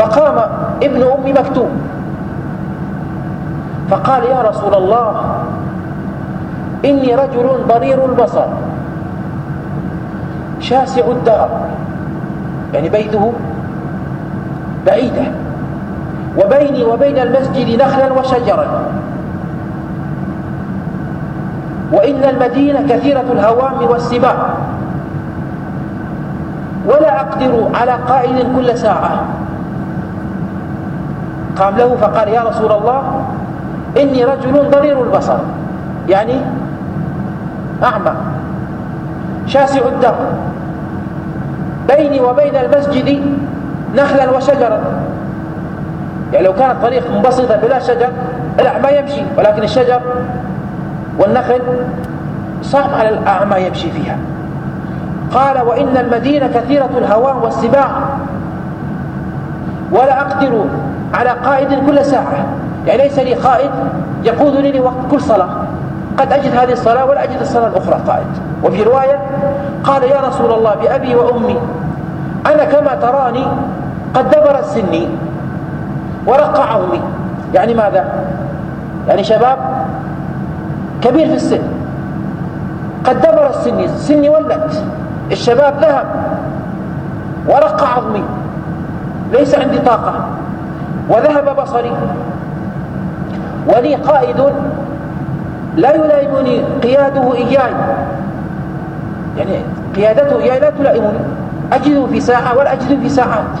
فقام ابن أم مكتوم. فقال يا رسول الله إني رجل ضرير البصر. شاسع الدار. يعني بيته بعيدة. وبيني وبين المسجد نخلا وشجرا. وإن المدينة كثيرة الهوام والسباع. ولا أقدر على قائد كل ساعة. قام له فقال يا رسول الله إني رجل ضرير البصر. يعني أعمى شاسع الدم بيني وبين المسجد نخلا وشجرا. يعني لو كانت طريق منبسطة بلا شجر الأعمى يمشي ولكن الشجر والنخل صعب على الأعمى يمشي فيها. قال وإن المدينة كثيرة الهوان والسباع ولا أقدر على قائد كل ساعة. يعني ليس لي قائد يقودني لوقت كل صلاة. قد أجد هذه الصلاة ولا أجد الصلاة الأخرى قائد. وفي رواية قال يا رسول الله بأبي وأمي أنا كما تراني قد دبر سني ورقع عظمي يعني ماذا؟ يعني شباب كبير في السن. قد دبر السن سني ولت الشباب ذهب ورق عظمي ليس عندي طاقة. وذهب بصري. ولي قائد لا يلائمني قياده إياي. يعني قيادته إياي لا تلائمني. أجده في ساعة ولا أجده في ساعات.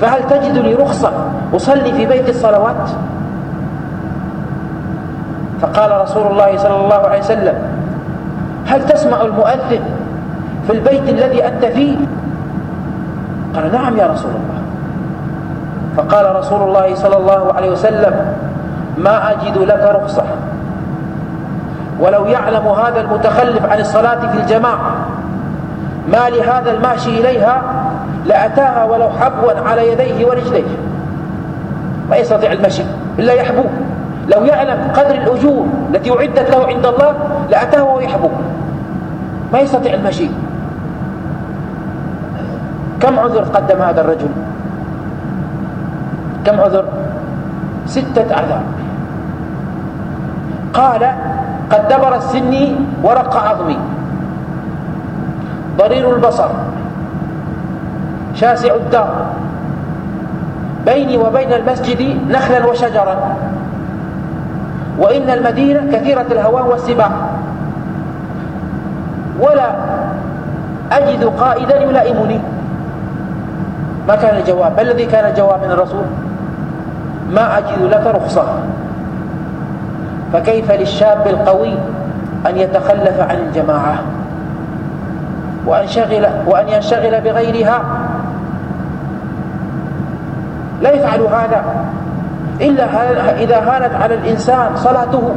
فهل تجد لي رخصة أصلي في بيت الصلوات؟ فقال رسول الله صلى الله عليه وسلم هل تسمع المؤذن في البيت الذي أنت فيه؟ قال نعم يا رسول الله. فقال رسول الله صلى الله عليه وسلم ما أجد لك رخصة. ولو يعلم هذا المتخلف عن الصلاة في الجماعة ما لهذا الماشي إليها لأتاها ولو حبوا على يديه ورجليه. ما يستطيع المشي إلا يحبو. لو يعلم قدر الأجور التي أعدت له عند الله لأتاه ويحبو ما يستطيع المشي. كم عذر قدم هذا الرجل؟ كم عذر ستة أعذار. قال قد دبر السن ورق عظمي. ضرير البصر. شاسع الدار. بيني وبين المسجد نخلا وشجرا. وإن المدينة كثيرة الهوان والسباع ولا أجد قائدا يلائمني. ما كان الجواب؟ ما الذي كان الجواب من الرسول ما أجد لك رخصة. فكيف للشاب القوي أن يتخلف عن الجماعة؟ وأن, شغل وأن ينشغل بغيرها؟ لا يفعل هذا. إلا إذا هانت على الإنسان صلاته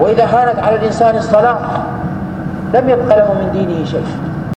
وإذا هانت على الإنسان الصلاة لم يبق له من دينه شيء.